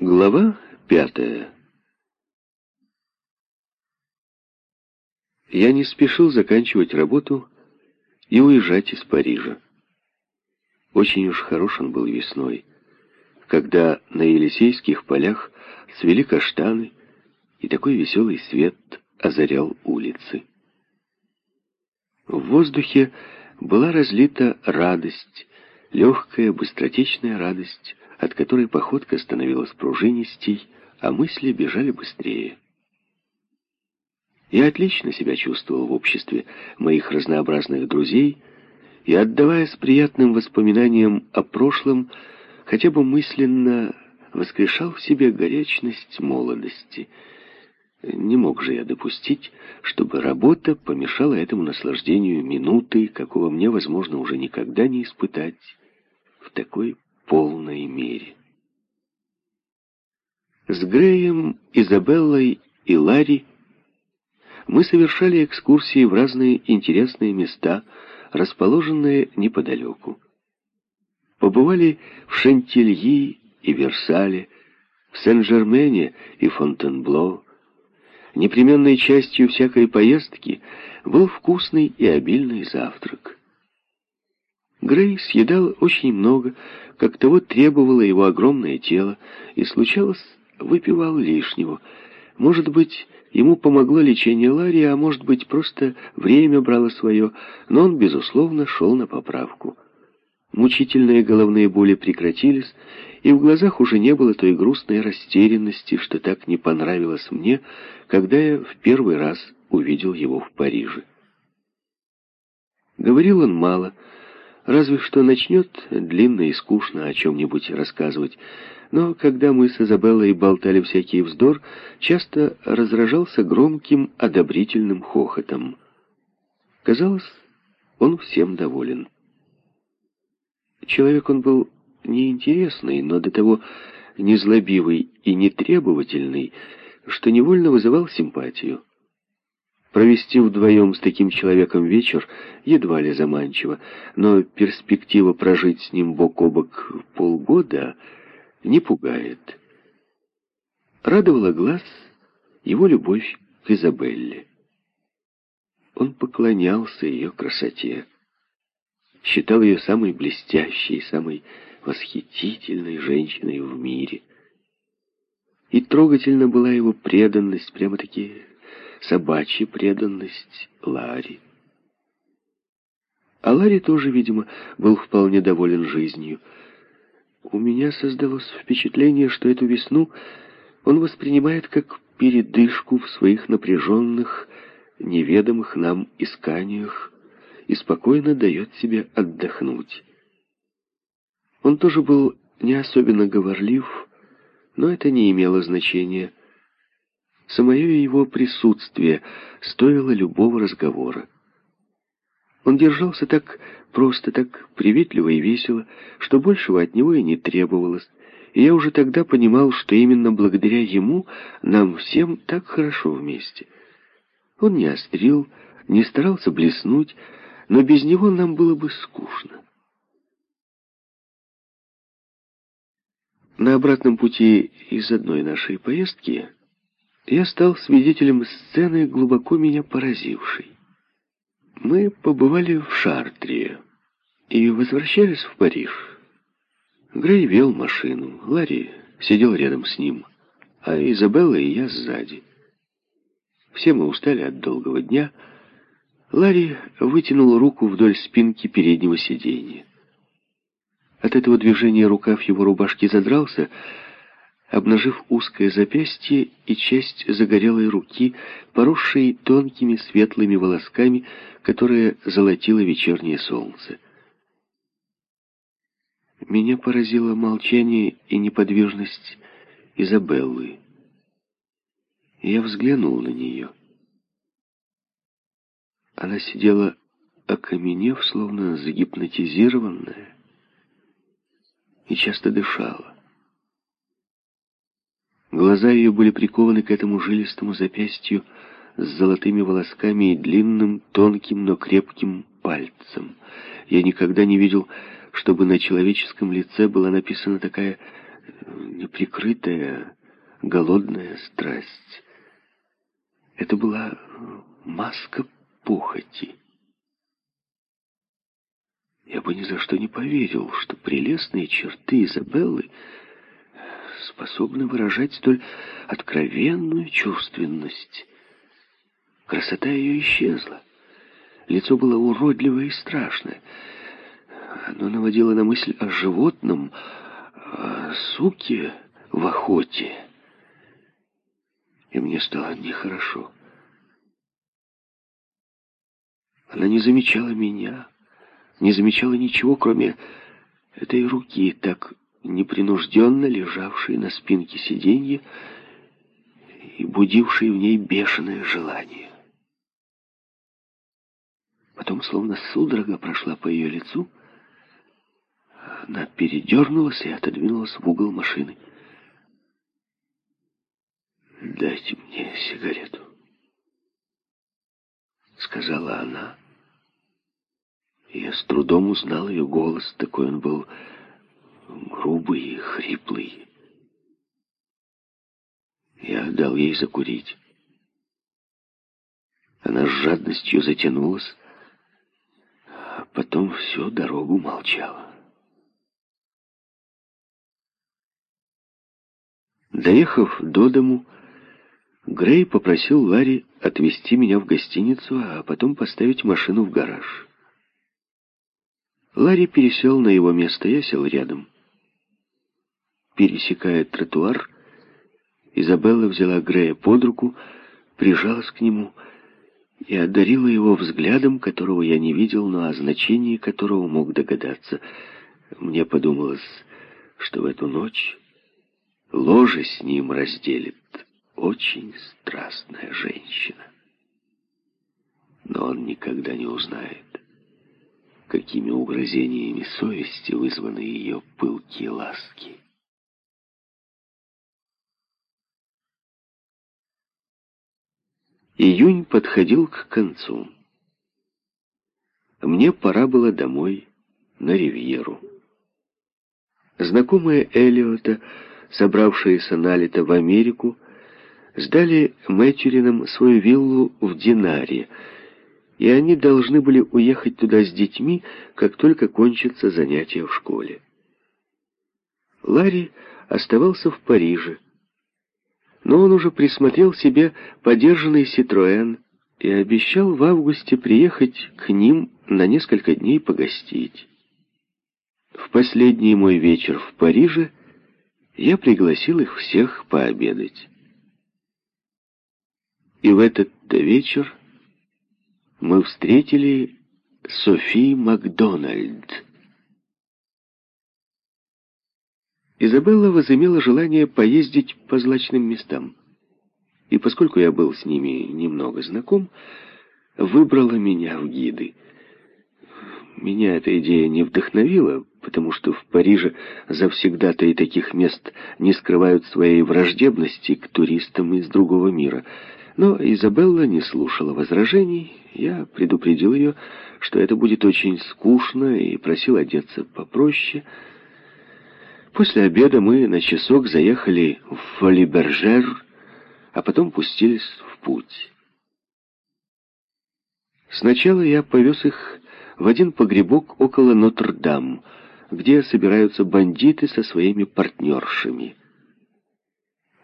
Глава пятая Я не спешил заканчивать работу и уезжать из Парижа. Очень уж хорош он был весной, когда на Елисейских полях цвели каштаны, и такой веселый свет озарял улицы. В воздухе была разлита радость, легкая, быстротечная радость, от которой походка становилась пружинистей, а мысли бежали быстрее. Я отлично себя чувствовал в обществе моих разнообразных друзей и, отдаваясь приятным воспоминаниям о прошлом, хотя бы мысленно воскрешал в себе горячность молодости. Не мог же я допустить, чтобы работа помешала этому наслаждению минуты, какого мне, возможно, уже никогда не испытать в такой полной мере. С Греем, Изабеллой и Ларри мы совершали экскурсии в разные интересные места, расположенные неподалеку. Побывали в Шантильи и Версале, в Сен-Жермене и Фонтенбло. Непременной частью всякой поездки был вкусный и обильный завтрак. Грей съедал очень много, как того требовало его огромное тело, и, случалось, выпивал лишнего. Может быть, ему помогло лечение Ларри, а может быть, просто время брало свое, но он, безусловно, шел на поправку. Мучительные головные боли прекратились, и в глазах уже не было той грустной растерянности, что так не понравилось мне, когда я в первый раз увидел его в Париже. Говорил он мало, Разве что начнет длинно и скучно о чем-нибудь рассказывать. Но когда мы с Изабеллой болтали всякий вздор, часто разражался громким одобрительным хохотом. Казалось, он всем доволен. Человек он был неинтересный, но до того незлобивый и нетребовательный, что невольно вызывал симпатию. Провести вдвоем с таким человеком вечер едва ли заманчиво, но перспектива прожить с ним бок о бок полгода не пугает. Радовала глаз его любовь к Изабелле. Он поклонялся ее красоте, считал ее самой блестящей, самой восхитительной женщиной в мире. И трогательна была его преданность, прямо-таки собачья преданность Ларри. А Ларри тоже, видимо, был вполне доволен жизнью. У меня создалось впечатление, что эту весну он воспринимает как передышку в своих напряженных, неведомых нам исканиях и спокойно дает себе отдохнуть. Он тоже был не особенно говорлив, но это не имело значения. Самое его присутствие стоило любого разговора. Он держался так просто, так приветливо и весело, что большего от него и не требовалось, и я уже тогда понимал, что именно благодаря ему нам всем так хорошо вместе. Он не острил, не старался блеснуть, но без него нам было бы скучно. На обратном пути из одной нашей поездки я стал свидетелем сцены, глубоко меня поразившей. Мы побывали в Шартрии и возвращались в Париж. Грей вел машину, Ларри сидел рядом с ним, а Изабелла и я сзади. Все мы устали от долгого дня. Ларри вытянул руку вдоль спинки переднего сиденья. От этого движения рукав его рубашки задрался, обнажив узкое запястье и часть загорелой руки, поросшей тонкими светлыми волосками, которые золотило вечернее солнце. Меня поразило молчание и неподвижность Изабеллы. Я взглянул на нее. Она сидела, окаменев, словно загипнотизированная, и часто дышала. Глаза ее были прикованы к этому жилистому запястью с золотыми волосками и длинным, тонким, но крепким пальцем. Я никогда не видел, чтобы на человеческом лице была написана такая неприкрытая, голодная страсть. Это была маска похоти. Я бы ни за что не поверил, что прелестные черты Изабеллы способны выражать столь откровенную чувственность. Красота ее исчезла. Лицо было уродливое и страшное. Оно наводило на мысль о животном, о суке в охоте. И мне стало нехорошо. Она не замечала меня, не замечала ничего, кроме этой руки, так непринужденно лежавшей на спинке сиденья и будившей в ней бешеное желание. Потом, словно судорога прошла по ее лицу, она передернулась и отодвинулась в угол машины. «Дайте мне сигарету», — сказала она. Я с трудом узнал ее голос, такой он был грубый хриплый. Я дал ей закурить. Она с жадностью затянулась, а потом всю дорогу молчала. Доехав до дому, Грей попросил Ларри отвезти меня в гостиницу, а потом поставить машину в гараж. Ларри пересел на его место, я сел рядом. Пересекая тротуар, Изабелла взяла Грея под руку, прижалась к нему и одарила его взглядом, которого я не видел, но о значении которого мог догадаться. Мне подумалось, что в эту ночь ложе с ним разделит очень страстная женщина. Но он никогда не узнает, какими угрозениями совести вызваны ее пылкие ласки. Июнь подходил к концу. Мне пора было домой, на ривьеру. Знакомые Эллиота, собравшиеся на лето в Америку, сдали Мэтчеринам свою виллу в Динаре, и они должны были уехать туда с детьми, как только кончатся занятия в школе. Ларри оставался в Париже, но он уже присмотрел себе подержанный «Ситроэн» и обещал в августе приехать к ним на несколько дней погостить. В последний мой вечер в Париже я пригласил их всех пообедать. И в этот вечер мы встретили Софи Макдональд. Изабелла возымела желание поездить по злачным местам. И поскольку я был с ними немного знаком, выбрала меня в гиды. Меня эта идея не вдохновила, потому что в Париже завсегда-то и таких мест не скрывают своей враждебности к туристам из другого мира. Но Изабелла не слушала возражений. Я предупредил ее, что это будет очень скучно, и просил одеться попроще — После обеда мы на часок заехали в Фолибержер, а потом пустились в путь. Сначала я повез их в один погребок около Нотр-Дам, где собираются бандиты со своими партнершами.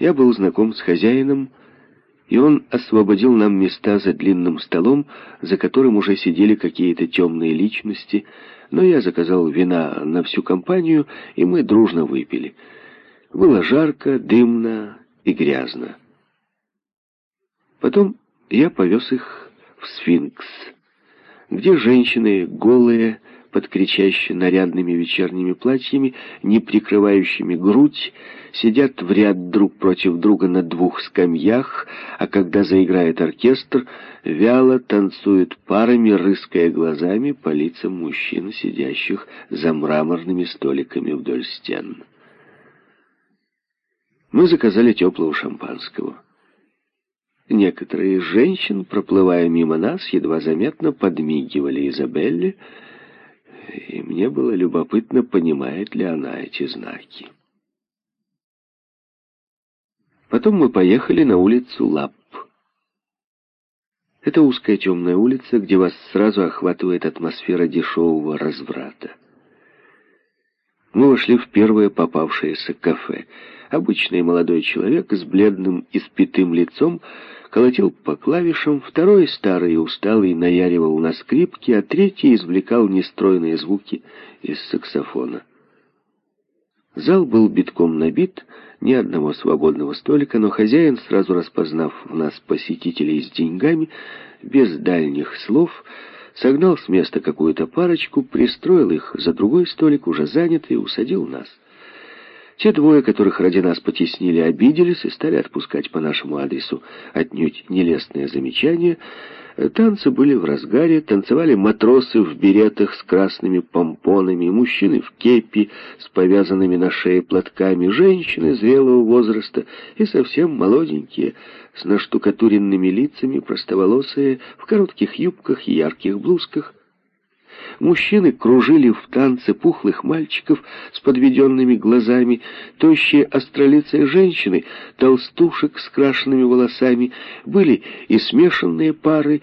Я был знаком с хозяином, и он освободил нам места за длинным столом, за которым уже сидели какие-то темные личности, но я заказал вина на всю компанию, и мы дружно выпили. Было жарко, дымно и грязно. Потом я повез их в Сфинкс, где женщины голые, под кричащими нарядными вечерними платьями, не прикрывающими грудь, сидят в ряд друг против друга на двух скамьях, а когда заиграет оркестр, вяло танцуют парами, рыская глазами по лицам мужчин, сидящих за мраморными столиками вдоль стен. Мы заказали теплого шампанского. Некоторые из женщин, проплывая мимо нас, едва заметно подмигивали Изабелле, и мне было любопытно, понимает ли она эти знаки. Потом мы поехали на улицу Лап. Это узкая темная улица, где вас сразу охватывает атмосфера дешевого разврата. Мы вошли в первое попавшееся кафе. Обычный молодой человек с бледным и спитым лицом колотил по клавишам, второй, старый и усталый, наяривал на скрипке, а третий извлекал нестройные звуки из саксофона. Зал был битком набит, ни одного свободного столика, но хозяин, сразу распознав в нас посетителей с деньгами, без дальних слов, согнал с места какую-то парочку, пристроил их за другой столик, уже занятый, и усадил нас. Те двое, которых ради нас потеснили, обиделись и стали отпускать по нашему адресу отнюдь нелестные замечания, Танцы были в разгаре, танцевали матросы в беретах с красными помпонами, мужчины в кепи с повязанными на шее платками, женщины зрелого возраста и совсем молоденькие, с наштукатуренными лицами, простоволосые, в коротких юбках и ярких блузках. Мужчины кружили в танце пухлых мальчиков с подведенными глазами, тощие остролицые женщины, толстушек с крашенными волосами, были и смешанные пары,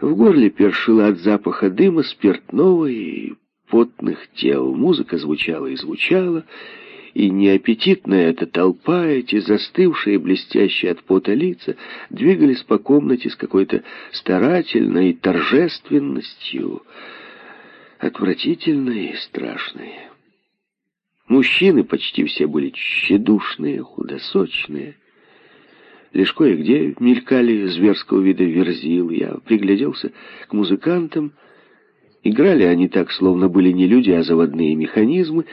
в горле першило от запаха дыма, спиртного и потных тел. Музыка звучала и звучала, и неаппетитная эта толпа, эти застывшие, блестящие от пота лица, двигались по комнате с какой-то старательной торжественностью, отвратительные и страшные. Мужчины почти все были тщедушные, худосочные. Лишь кое-где мелькали зверского вида верзил. Я пригляделся к музыкантам. Играли они так, словно были не люди, а заводные механизмы.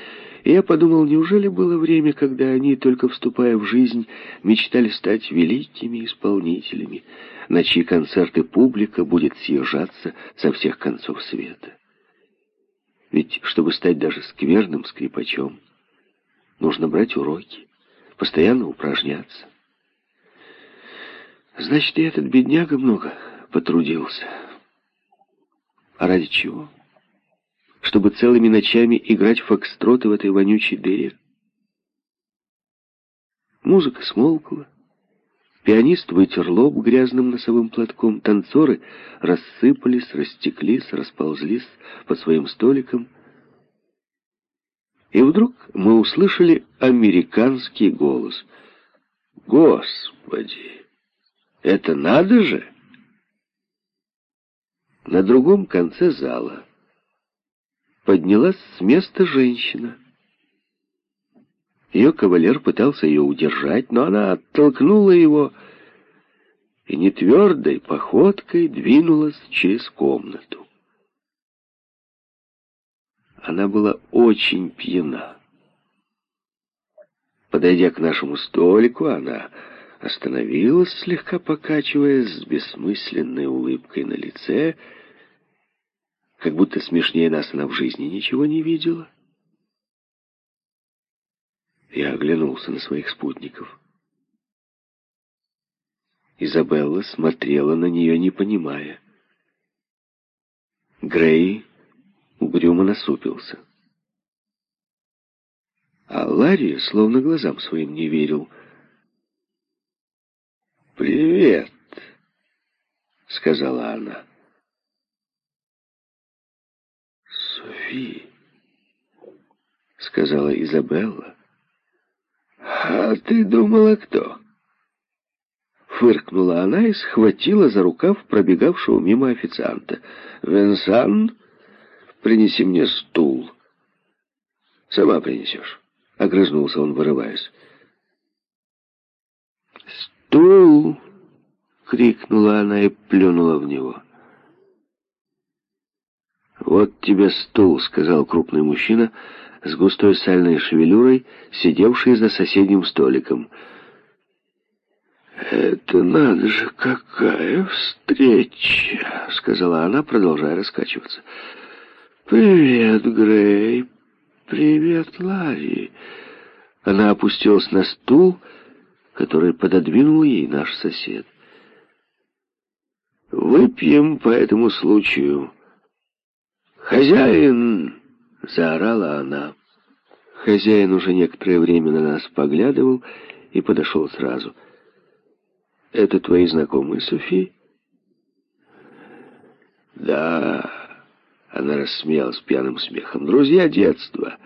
И я подумал, неужели было время, когда они, только вступая в жизнь, мечтали стать великими исполнителями, на чьи концерты публика будет съезжаться со всех концов света. Ведь, чтобы стать даже скверным скрипачом, нужно брать уроки, постоянно упражняться. Значит, и этот бедняга много потрудился. А ради чего? Чтобы целыми ночами играть фокстроты в этой вонючей дыре? Музыка смолкла. Пианист вытер лоб грязным носовым платком. Танцоры рассыпались, растеклись, расползлись по своим столикам. И вдруг мы услышали американский голос. «Господи, это надо же!» На другом конце зала поднялась с места женщина. Ее кавалер пытался ее удержать, но она оттолкнула его и нетвердой походкой двинулась через комнату. Она была очень пьяна. Подойдя к нашему столику, она остановилась, слегка покачиваясь с бессмысленной улыбкой на лице, как будто смешнее нас она в жизни ничего не видела. Я оглянулся на своих спутников. Изабелла смотрела на нее, не понимая. Грей угрюмо насупился. А Ларри словно глазам своим не верил. «Привет», — сказала она. «Софи», — сказала Изабелла. «А ты думала, кто?» Фыркнула она и схватила за рукав пробегавшего мимо официанта. «Венсан, принеси мне стул». «Сама принесешь», — огрызнулся он, вырываясь. «Стул!» — крикнула она и плюнула в него. «Вот тебе стул», — сказал крупный мужчина, — с густой сальной шевелюрой, сидевший за соседним столиком. «Это надо же, какая встреча!» — сказала она, продолжая раскачиваться. «Привет, Грей! Привет, Ларри!» Она опустилась на стул, который пододвинул ей наш сосед. «Выпьем по этому случаю. Хозяин!» — заорала она. Хозяин уже некоторое время на нас поглядывал и подошел сразу — Это твои знакомые, Софи? Да, она рассмеялась пьяным смехом. Друзья детства.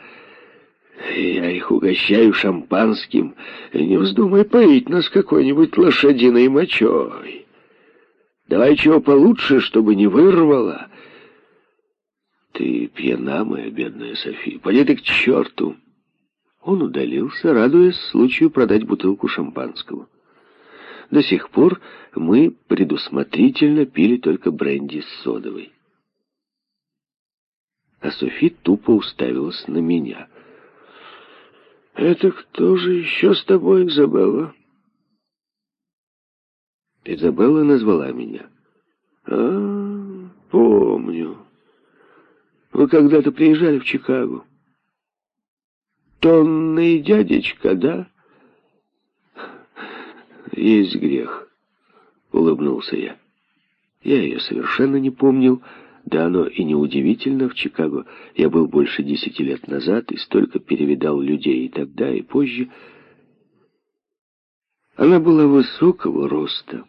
Я их угощаю шампанским. Не вздумай поить нас какой-нибудь лошадиной мочой. Давай чего получше, чтобы не вырвало. Ты пьяна, моя бедная София. Поди ты к черту. Он удалился, радуясь случаю продать бутылку шампанского. До сих пор мы предусмотрительно пили только бренди с содовой. А Софи тупо уставилась на меня. «Это кто же еще с тобой, Изабелла?» Изабелла назвала меня. «А, помню. Вы когда-то приезжали в Чикаго. Тонный дядечка, да?» «Есть грех», — улыбнулся я. Я ее совершенно не помнил, да оно и неудивительно, в Чикаго я был больше десяти лет назад и столько перевидал людей и тогда, и позже. Она была высокого роста,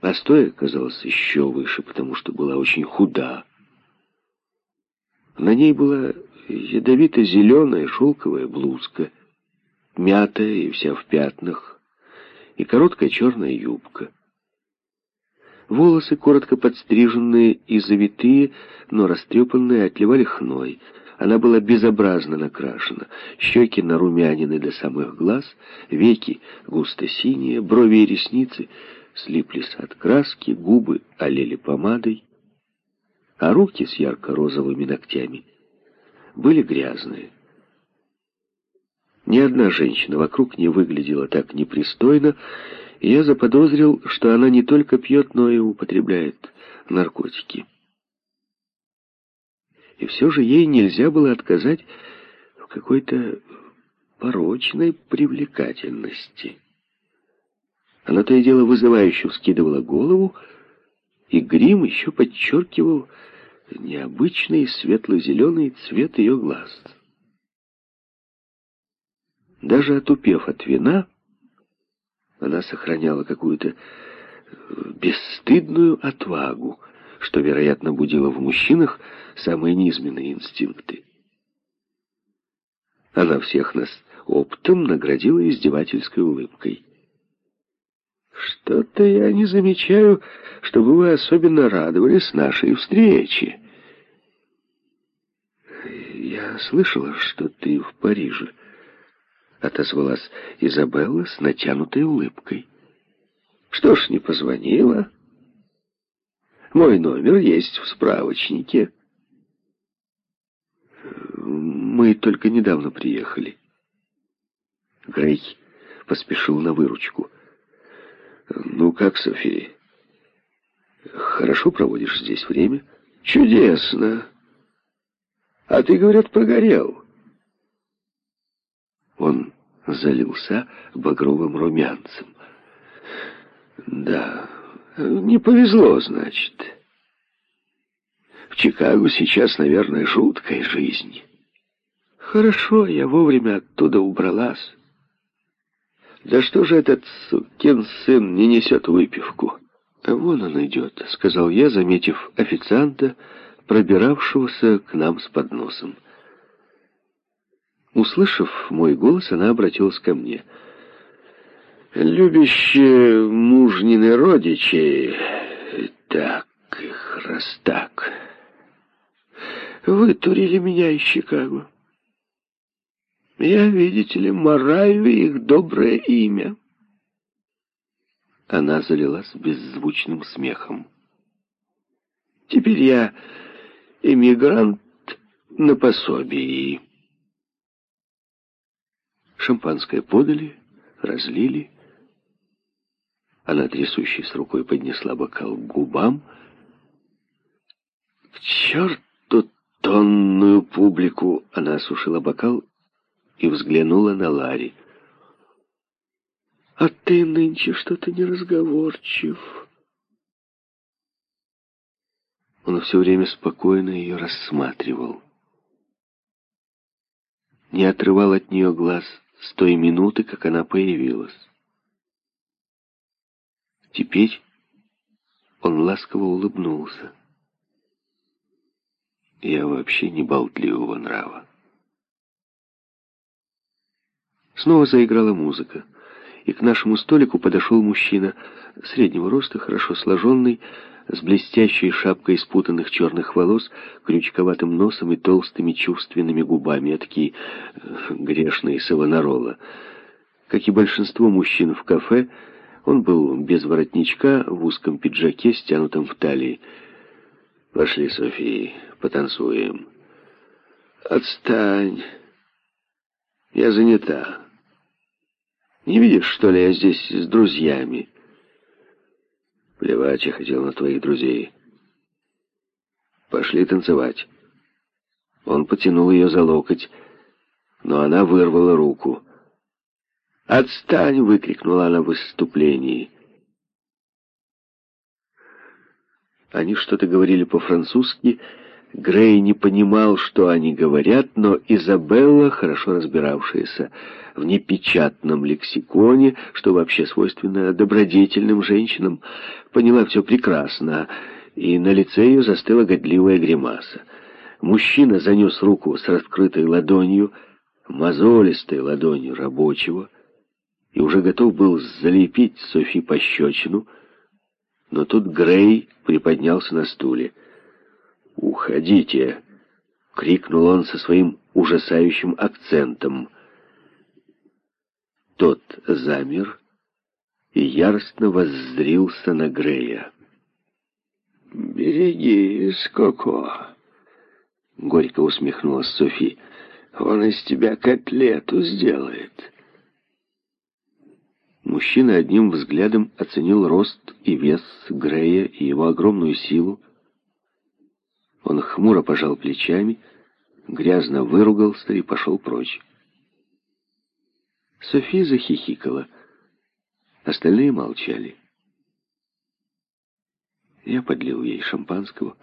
а стоя казалась еще выше, потому что была очень худа. На ней была ядовито-зеленая шелковая блузка, мятая и вся в пятнах, и короткая черная юбка. Волосы, коротко подстриженные и завитые, но растрепанные, отливали хной. Она была безобразно накрашена. Щеки нарумянины до самых глаз, веки густо-синие, брови и ресницы слиплись от краски, губы олели помадой, а руки с ярко-розовыми ногтями были грязные. Ни одна женщина вокруг не выглядела так непристойно, и я заподозрил, что она не только пьет, но и употребляет наркотики. И все же ей нельзя было отказать в какой-то порочной привлекательности. Она то и дело вызывающе вскидывала голову, и грим еще подчеркивал необычный светло-зеленый цвет ее глаз. Даже отупев от вина, она сохраняла какую-то э, бесстыдную отвагу, что, вероятно, будило в мужчинах самые низменные инстинкты. Она всех нас оптом наградила издевательской улыбкой. «Что-то я не замечаю, чтобы вы особенно радовались нашей встрече». «Я слышала, что ты в Париже», — отозвалась Изабелла с натянутой улыбкой. «Что ж, не позвонила? Мой номер есть в справочнике». «Мы только недавно приехали». Грей поспешил на выручку. «Ну как, София? Хорошо проводишь здесь время?» «Чудесно! А ты, говорят, прогорел». Он залился багровым румянцем. «Да, не повезло, значит. В Чикаго сейчас, наверное, жуткая жизнь. Хорошо, я вовремя оттуда убралась. Да что же этот сукин сын не несет выпивку?» «А вон он идет», — сказал я, заметив официанта, пробиравшегося к нам с подносом. Услышав мой голос, она обратилась ко мне. «Любящие мужнины родичи, так их раз так, вытурили меня из Чикаго. Я, видите ли, мораю их доброе имя». Она залилась беззвучным смехом. «Теперь я эмигрант на пособии». Шампанское подали, разлили. Она, трясущейся рукой, поднесла бокал к губам. К черту тонную публику! Она осушила бокал и взглянула на Ларри. «А ты нынче что-то неразговорчив». Он все время спокойно ее рассматривал. Не отрывал от нее глаз с той минуты, как она появилась. Теперь он ласково улыбнулся. Я вообще не болтливого нрава. Снова заиграла музыка, и к нашему столику подошел мужчина, среднего роста, хорошо сложенный, с блестящей шапкой спутанных черных волос, крючковатым носом и толстыми чувственными губами, такие э, грешные Савонарола. Как и большинство мужчин в кафе, он был без воротничка, в узком пиджаке, стянутом в талии. «Пошли, София, потанцуем». «Отстань. Я занята. Не видишь, что ли, я здесь с друзьями?» Плевать я хотел на твоих друзей. Пошли танцевать. Он потянул ее за локоть, но она вырвала руку. «Отстань!» — выкрикнула она в выступлении. Они что-то говорили по-французски, Грей не понимал, что они говорят, но Изабелла, хорошо разбиравшаяся в непечатном лексиконе, что вообще свойственно добродетельным женщинам, поняла все прекрасно, и на лице ее застыла годливая гримаса. Мужчина занес руку с раскрытой ладонью, мозолистой ладонью рабочего, и уже готов был залепить Софи пощечину, но тут Грей приподнялся на стуле — «Уходите!» — крикнул он со своим ужасающим акцентом. Тот замер и яростно воззрился на Грея. «Берегись, Коко!» — горько усмехнулась Софи. «Он из тебя котлету сделает!» Мужчина одним взглядом оценил рост и вес Грея и его огромную силу, он хмуро пожал плечами, грязно выругался и пошел прочь. София захихикала. Остальные молчали. Я подлил ей шампанского.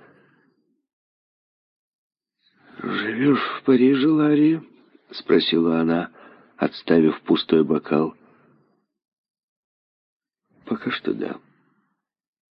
«Живешь в Париже, Ларри?» — спросила она, отставив пустой бокал. «Пока что да».